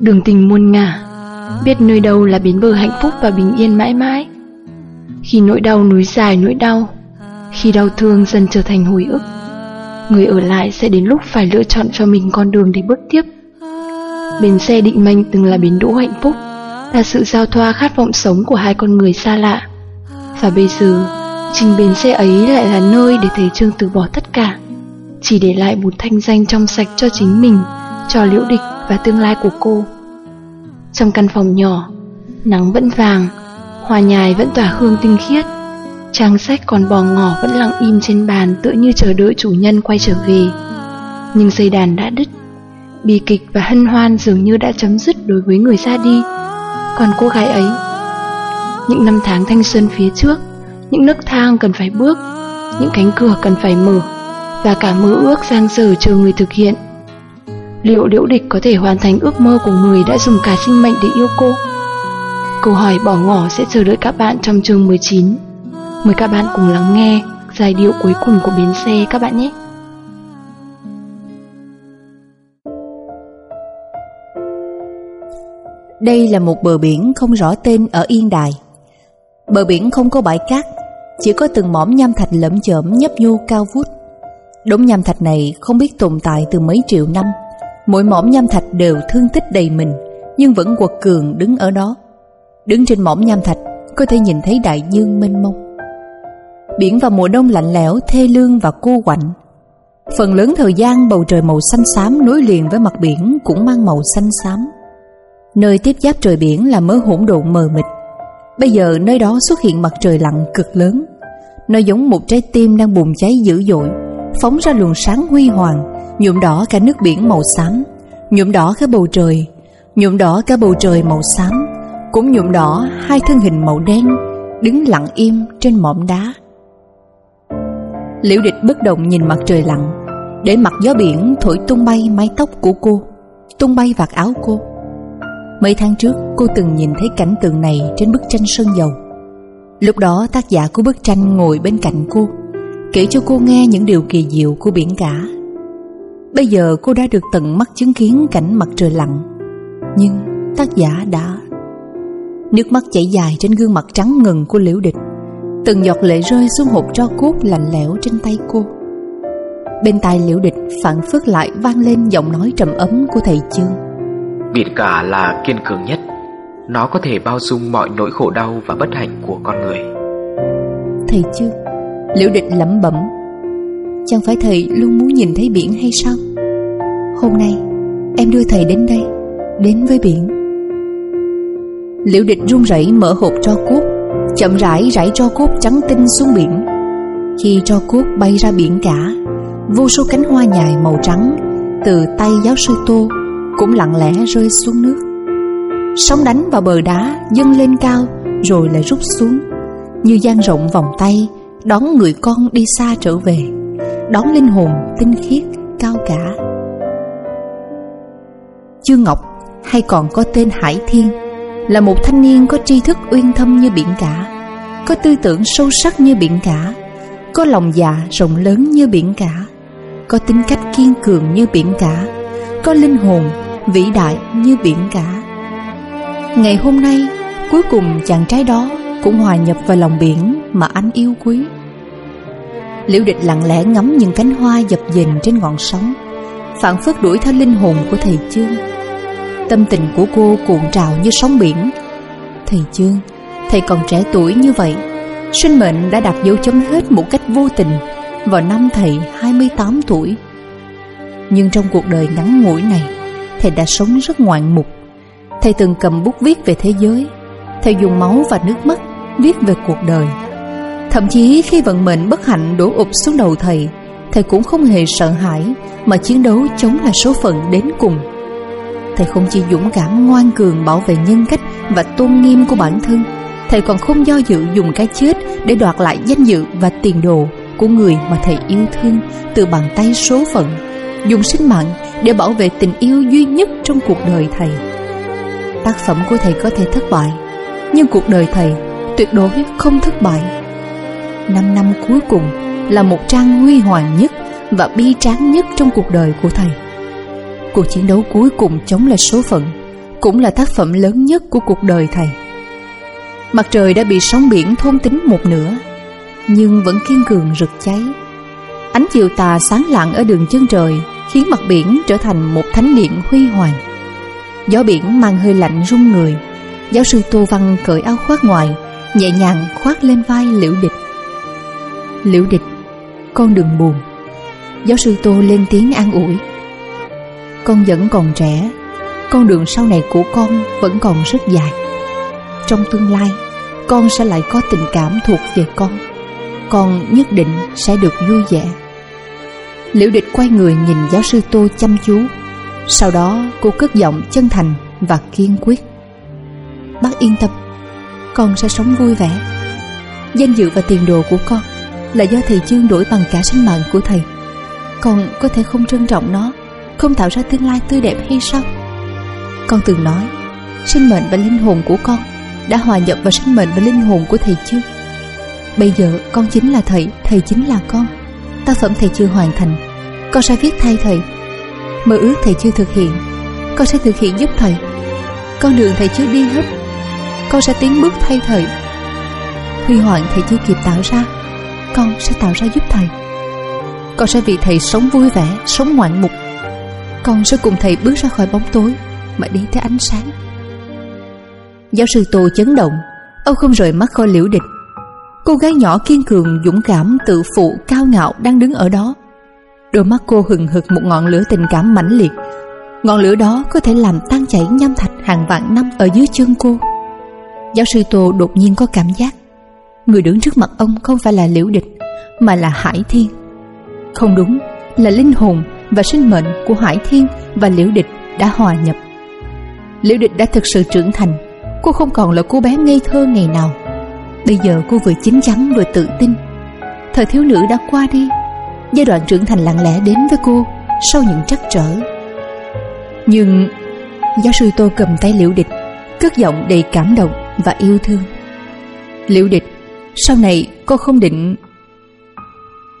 Đường tình muôn ngả, Biết nơi đâu là bến bờ hạnh phúc và bình yên mãi mãi. Khi nỗi đau núi dài nỗi đau, Khi đau thương dần trở thành hồi ức, Người ở lại sẽ đến lúc phải lựa chọn cho mình con đường để bước tiếp. Bến xe định mệnh từng là bến đỗ hạnh phúc, Là sự giao thoa khát vọng sống của hai con người xa lạ. Và bây giờ trình bến xe ấy lại là nơi để thầy Trương từ bỏ tất cả, Chỉ để lại một thanh danh trong sạch cho chính mình, Cho liễu địch và tương lai của cô. Trong căn phòng nhỏ, Nắng vẫn vàng, Hoa nhài vẫn tỏa hương tinh khiết, Trang sách còn bò ngỏ vẫn lặng im trên bàn Tựa như chờ đợi chủ nhân quay trở về. Nhưng dây đàn đã đứt, Bi kịch và hân hoan dường như đã chấm dứt đối với người ra đi. Còn cô gái ấy, Những năm tháng thanh xuân phía trước những nấc thang cần phải bước, Những cánh cửa cần phải mở, Và cả mơ ước giang dở chờ người thực hiện. Liệu liễu địch có thể hoàn thành ước mơ của người đã dùng cả sinh mệnh để yêu cô? Câu hỏi bỏ ngỏ sẽ chờ đợi các bạn trong chương 19 Mời các bạn cùng lắng nghe giai điệu cuối cùng của bến xe các bạn nhé. Đây là một bờ biển không rõ tên ở Yên Đài. Bờ biển không có bãi cát, Chỉ có từng mỏm nham thạch lẫm chởm nhấp nhô cao vút. Đống nham thạch này không biết tồn tại từ mấy triệu năm. Mỗi mỏm nham thạch đều thương tích đầy mình, Nhưng vẫn quật cường đứng ở đó. Đứng trên mỏm nham thạch, Có thể nhìn thấy đại dương mênh mông. Biển vào mùa đông lạnh lẽo, Thê lương và cô quạnh. Phần lớn thời gian bầu trời màu xanh xám Nối liền với mặt biển cũng mang màu xanh xám. Nơi tiếp giáp trời biển là mớ hỗn độn mờ mịt. Bây giờ nơi đó xuất hiện mặt trời lặn cực lớn Nó giống một trái tim đang bùng cháy dữ dội Phóng ra luồng sáng huy hoàng nhuộm đỏ cả nước biển màu xám, nhuộm đỏ cả bầu trời, nhuộm đỏ cả bầu trời màu xám, cũng nhuộm đỏ hai thân hình màu đen đứng lặng im trên mỏm đá. Liễu địch bất động nhìn mặt trời lặn, để mặt gió biển thổi tung bay mái tóc của cô, tung bay vạt áo cô. Mấy tháng trước cô từng nhìn thấy cảnh tượng này trên bức tranh sơn dầu. Lúc đó tác giả của bức tranh ngồi bên cạnh cô, kể cho cô nghe những điều kỳ diệu của biển cả. Bây giờ cô đã được tận mắt chứng kiến cảnh mặt trời lặn Nhưng tác giả đã Nước mắt chảy dài trên gương mặt trắng ngần của liễu địch Từng giọt lệ rơi xuống hộp tro cốt lạnh lẽo trên tay cô Bên tai liễu địch phản phất lại vang lên giọng nói trầm ấm của thầy chương Biển cả là kiên cường nhất. Nó có thể bao dung mọi nỗi khổ đau và bất hạnh của con người. Thầy chưa Liễu địch lẩm bẩm, Chẳng phải thầy luôn muốn nhìn thấy biển hay sao? Hôm nay, Em đưa thầy đến đây, Đến với biển. Liễu địch run rẩy mở hộp tro cốt Chậm rãi rải tro cốt trắng tinh xuống biển. Khi tro cốt bay ra biển cả, Vô số cánh hoa nhài màu trắng Từ tay giáo sư Tô cũng lặng lẽ rơi xuống nước. Sóng đánh vào bờ đá Dâng lên cao Rồi lại rút xuống. Như dang rộng vòng tay, Đón người con đi xa trở về, Đón linh hồn tinh khiết, cao cả. Chương Ngọc, hay còn có tên Hải Thiên, Là một thanh niên có tri thức uyên thâm như biển cả, Có tư tưởng sâu sắc như biển cả, Có lòng dạ rộng lớn như biển cả, Có tính cách kiên cường như biển cả, Có linh hồn vĩ đại như biển cả. Ngày hôm nay, Cuối cùng chàng trai đó Cũng hòa nhập vào lòng biển Mà anh yêu quý. Liễu địch lặng lẽ ngắm những cánh hoa dập dềnh trên ngọn sóng Phản phất đuổi theo linh hồn của thầy Chương. Tâm tình của cô cuộn trào như sóng biển. Thầy Chương, Thầy còn trẻ tuổi như vậy, Sinh mệnh đã đặt dấu chấm hết một cách vô tình Vào năm thầy 28 tuổi. Nhưng trong cuộc đời ngắn ngủi này Thầy đã sống rất ngoạn mục. Thầy từng cầm bút viết về thế giới. Thầy dùng máu và nước mắt Viết về cuộc đời. Thậm chí khi vận mệnh bất hạnh đổ ụp xuống đầu thầy Thầy cũng không hề sợ hãi Mà chiến đấu chống lại số phận đến cùng. Thầy không chỉ dũng cảm ngoan cường bảo vệ nhân cách và tôn nghiêm của bản thân, Thầy còn không do dự dùng cái chết để đoạt lại danh dự và tiền đồ của người mà thầy yêu thương từ bàn tay số phận, Dùng sinh mạng để bảo vệ tình yêu duy nhất trong cuộc đời thầy Tác phẩm của thầy có thể thất bại Nhưng cuộc đời thầy tuyệt đối không thất bại Năm năm cuối cùng là một trang huy hoàng nhất và bi tráng nhất trong cuộc đời của thầy. Cuộc chiến đấu cuối cùng chống lại số phận, cũng là tác phẩm lớn nhất của cuộc đời thầy. Mặt trời đã bị sóng biển thôn tính một nửa, nhưng vẫn kiên cường rực cháy. Ánh chiều tà sáng lạng ở đường chân trời khiến mặt biển trở thành một thánh điện huy hoàng. Gió biển mang hơi lạnh rung người. Giáo sư Tô Văn cởi áo khoác ngoài, nhẹ nhàng khoác lên vai Liễu Địch. Liễu Địch, con đừng buồn. Giáo sư Tô lên tiếng an ủi. Con vẫn còn trẻ, con đường sau này của con vẫn còn rất dài. Trong tương lai, con sẽ lại có tình cảm thuộc về con. Con nhất định sẽ được vui vẻ. Liễu địch quay người nhìn giáo sư Tô chăm chú. Sau đó, cô cất giọng chân thành và kiên quyết. Bác yên tâm, Con sẽ sống vui vẻ. Danh dự và tiền đồ của con Là do thầy chương đổi bằng cả sinh mạng của thầy. Con có thể không trân trọng nó, Không tạo ra tương lai tươi đẹp hay sao? Con từng nói, Sinh mệnh và linh hồn của con Đã hòa nhập vào sinh mệnh và linh hồn của thầy chương. Bây giờ con chính là thầy Thầy chính là con. Tác phẩm thầy chưa hoàn thành, Con sẽ viết thay thầy. Mơ ước thầy chưa thực hiện, Con sẽ thực hiện giúp thầy. Con đường thầy chưa đi hết, Con sẽ tiến bước thay thầy. Huy hoàng thầy chưa kịp tạo ra, Con sẽ tạo ra giúp thầy. Con sẽ vì thầy sống vui vẻ, Sống ngoạn mục. Con sẽ cùng thầy bước ra khỏi bóng tối Mà đi tới ánh sáng. Giáo sư Tô chấn động, Ông không rời mắt khỏi liễu địch. Cô gái nhỏ kiên cường, dũng cảm, tự phụ, cao ngạo đang đứng ở đó. Đôi mắt cô hừng hực một ngọn lửa tình cảm mãnh liệt. Ngọn lửa đó có thể làm tan chảy nham thạch hàng vạn năm ở dưới chân cô. Giáo sư Tô đột nhiên có cảm giác. Người đứng trước mặt ông không phải là liễu địch Mà là Hải Thiên. Không đúng Là linh hồn và sinh mệnh của Hải Thiên và liễu địch đã hòa nhập. Liễu địch đã thực sự trưởng thành. Cô không còn là cô bé ngây thơ ngày nào. Bây giờ cô vừa chín chắn vừa tự tin. Thời thiếu nữ đã qua đi. Giai đoạn trưởng thành lặng lẽ đến với cô Sau những trắc trở. Nhưng Giáo sư Tô cầm tay Liễu Địch, Cất giọng đầy cảm động và yêu thương. Liễu Địch, Sau này cô không định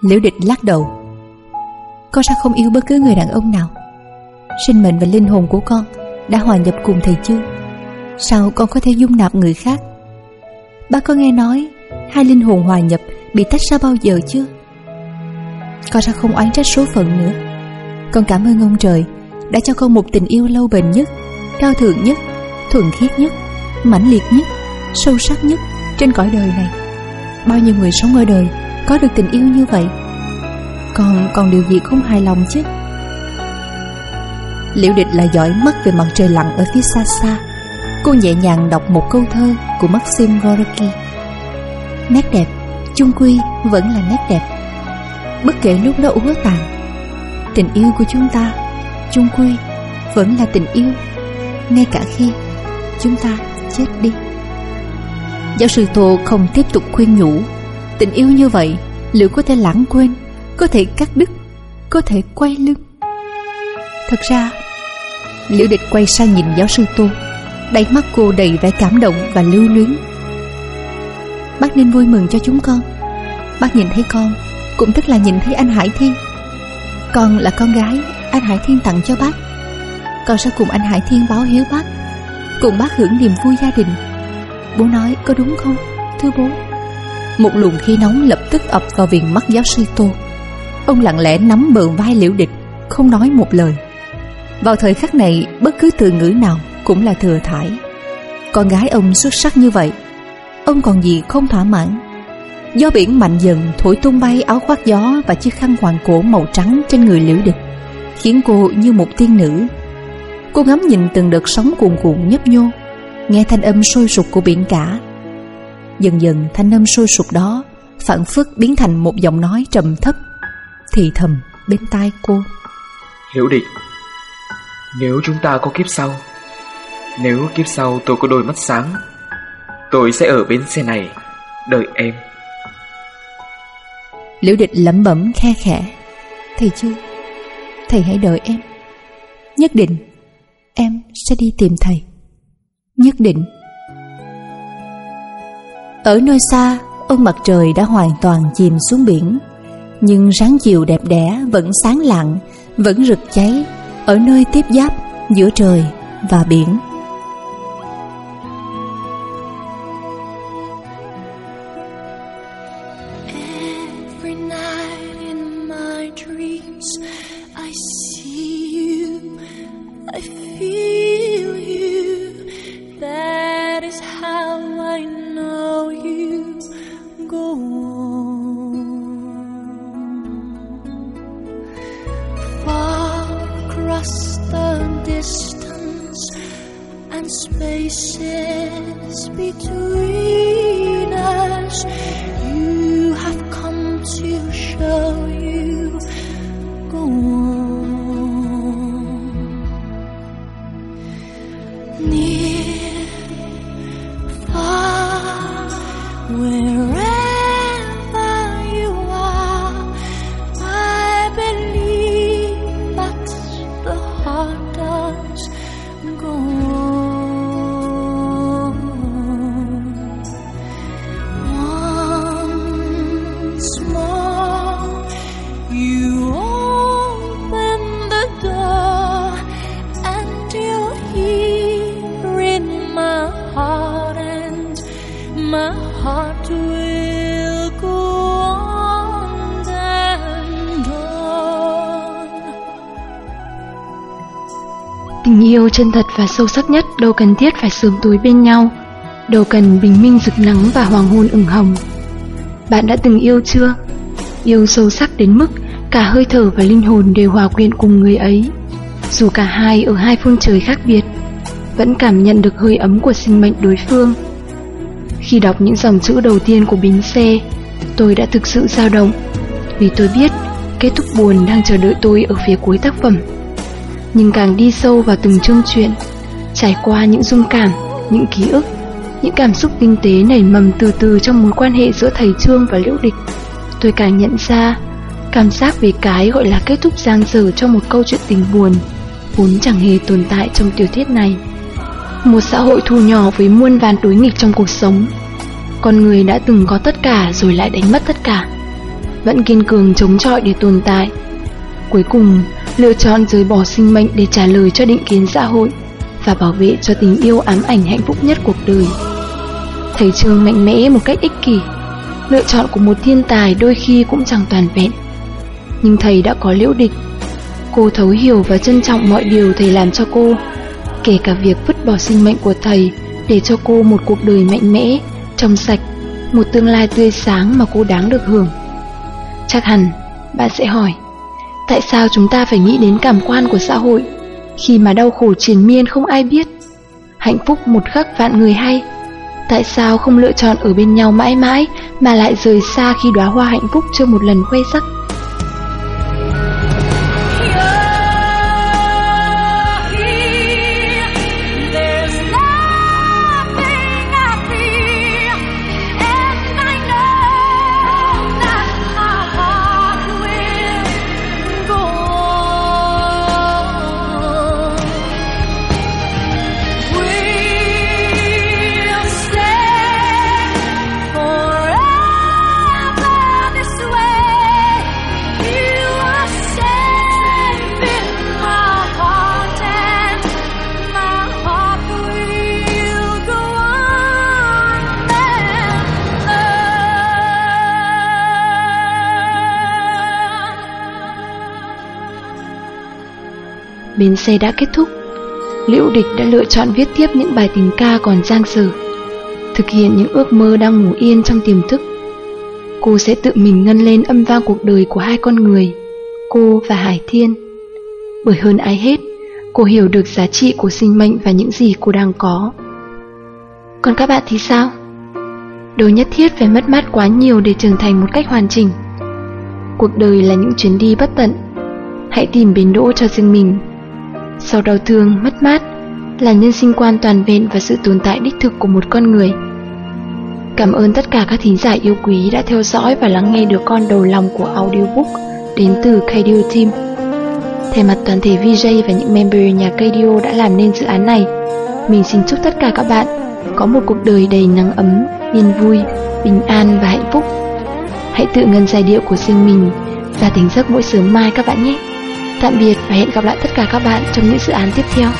Liễu Địch lắc đầu. Con sẽ không yêu bất cứ người đàn ông nào. Sinh mệnh và linh hồn của con Đã hòa nhập cùng thầy chưa? Sao con có thể dung nạp người khác? Ba có nghe nói Hai linh hồn hòa nhập Bị tách ra bao giờ chưa? Con sẽ không oán trách số phận nữa. Con cảm ơn ông trời Đã cho con một tình yêu lâu bền nhất, Cao thượng nhất, Thuần khiết nhất, mãnh liệt nhất, Sâu sắc nhất trên cõi đời này. Bao nhiêu người sống ở đời Có được tình yêu như vậy? Còn còn điều gì không hài lòng chứ? Liễu địch là giỏi mắt về mặt trời lặn ở phía xa xa. Cô nhẹ nhàng đọc một câu thơ của Maxim Gorky. Nét đẹp, chung quy vẫn là nét đẹp. Bất kể lúc nó úa tàn Tình yêu của chúng ta, chung quy vẫn là tình yêu. Ngay cả khi chúng ta chết đi. Giáo sư Tô không tiếp tục khuyên nhủ Tình yêu như vậy liệu có thể lãng quên Có thể cắt đứt Có thể quay lưng? Thật ra Liễu địch quay sang nhìn giáo sư Tô Đáy mắt cô đầy vẻ cảm động và lưu luyến. Bác nên vui mừng cho chúng con. Bác nhìn thấy con, Cũng tức là nhìn thấy anh Hải Thiên. Con là con gái, Anh Hải Thiên tặng cho bác. Con sẽ cùng anh Hải Thiên báo hiếu bác, Cùng bác hưởng niềm vui gia đình. Bố nói có đúng không, Thưa bố? Một luồng khí nóng lập tức ập vào viền mắt giáo sư Tô. Ông lặng lẽ nắm bờ vai liễu địch, Không nói một lời. Vào thời khắc này, Bất cứ từ ngữ nào cũng là thừa thải. Con gái ông xuất sắc như vậy, Ông còn gì không thỏa mãn. Gió biển mạnh dần thổi tung bay áo khoác gió Và chiếc khăn hoàng cổ màu trắng trên người liễu địch, Khiến cô như một tiên nữ. Cô ngắm nhìn từng đợt sóng cuồn cuộn nhấp nhô, Nghe thanh âm sôi sục của biển cả. Dần dần thanh âm sôi sục đó Phản phất biến thành một giọng nói trầm thấp, Thì thầm bên tai cô. Hiểu địch, Nếu chúng ta có kiếp sau nếu kiếp sau tôi có đôi mắt sáng, Tôi sẽ ở bến xe này, Đợi em. Liễu địch lẩm bẩm khe khẽ. Thầy chưa? Thầy hãy đợi em. Nhất định Em sẽ đi tìm thầy. Nhất định. Ở nơi xa, Ông mặt trời đã hoàn toàn chìm xuống biển. Nhưng sáng chiều đẹp đẽ, vẫn sáng lặng Vẫn rực cháy Ở nơi tiếp giáp giữa trời và biển. feel you. That is how I know you go on. Far across the distance and spaces between. where Tình yêu chân thật và sâu sắc nhất đâu cần thiết phải sớm tối bên nhau, đâu cần bình minh rực nắng và hoàng hôn ửng hồng. Bạn đã từng yêu chưa? Yêu sâu sắc đến mức cả hơi thở và linh hồn đều hòa quyện cùng người ấy. Dù cả hai ở hai phương trời khác biệt, vẫn cảm nhận được hơi ấm của sinh mệnh đối phương. Khi đọc những dòng chữ đầu tiên của bến xe, tôi đã thực sự dao động, vì tôi biết kết thúc buồn đang chờ đợi tôi ở phía cuối tác phẩm nhưng càng đi sâu vào từng chương truyện, trải qua những dung cảm, những ký ức, những cảm xúc tinh tế nảy mầm từ từ trong mối quan hệ giữa thầy Trương và Liễu Địch, tôi càng nhận ra cảm giác về cái gọi là kết thúc giang dở trong một câu chuyện tình buồn vốn chẳng hề tồn tại trong tiểu thuyết này. Một xã hội thu nhỏ với muôn vàn đối nghịch trong cuộc sống, con người đã từng có tất cả rồi lại đánh mất tất cả, vẫn kiên cường chống chọi để tồn tại. Cuối cùng, lựa chọn rời bỏ sinh mệnh để trả lời cho định kiến xã hội và bảo vệ cho tình yêu ám ảnh hạnh phúc nhất cuộc đời. Thầy Trương mạnh mẽ một cách ích kỷ, lựa chọn của một thiên tài đôi khi cũng chẳng toàn vẹn. Nhưng thầy đã có liễu địch, cô thấu hiểu và trân trọng mọi điều thầy làm cho cô, kể cả việc vứt bỏ sinh mệnh của thầy để cho cô một cuộc đời mạnh mẽ, trong sạch, một tương lai tươi sáng mà cô đáng được hưởng. Chắc hẳn bạn sẽ hỏi Tại sao chúng ta phải nghĩ đến cảm quan của xã hội? Khi mà đau khổ triền miên không ai biết, Hạnh phúc một khắc vạn người hay. Tại sao không lựa chọn ở bên nhau mãi mãi Mà lại rời xa khi đóa hoa hạnh phúc chưa một lần khoe sắc? Bến xe đã kết thúc. Liễu địch đã lựa chọn viết tiếp những bài tình ca còn giang dở, Thực hiện những ước mơ đang ngủ yên trong tiềm thức. Cô sẽ tự mình ngân lên âm vang cuộc đời của hai con người, Cô và Hải Thiên. Bởi hơn ai hết, Cô hiểu được giá trị của sinh mệnh và những gì cô đang có. Còn các bạn thì sao? đồ nhất thiết phải mất mát quá nhiều để trưởng thành một cách hoàn chỉnh. Cuộc đời là những chuyến đi bất tận. Hãy tìm bến đỗ cho riêng mình sau đau thương, mất mát là nhân sinh quan toàn vẹn và sự tồn tại đích thực của một con người. Cảm ơn tất cả các thính giả yêu quý đã theo dõi và lắng nghe được con đầu lòng của audiobook đến từ KDO Team. Thay mặt toàn thể VJ và những member nhà KDO đã làm nên dự án này, mình xin chúc tất cả các bạn có một cuộc đời đầy nắng ấm, yên vui, bình an và hạnh phúc. Hãy tự ngân giai điệu của riêng mình Và tỉnh giấc mỗi sớm mai các bạn nhé Tạm biệt và hẹn gặp lại tất cả các bạn trong những dự án tiếp theo.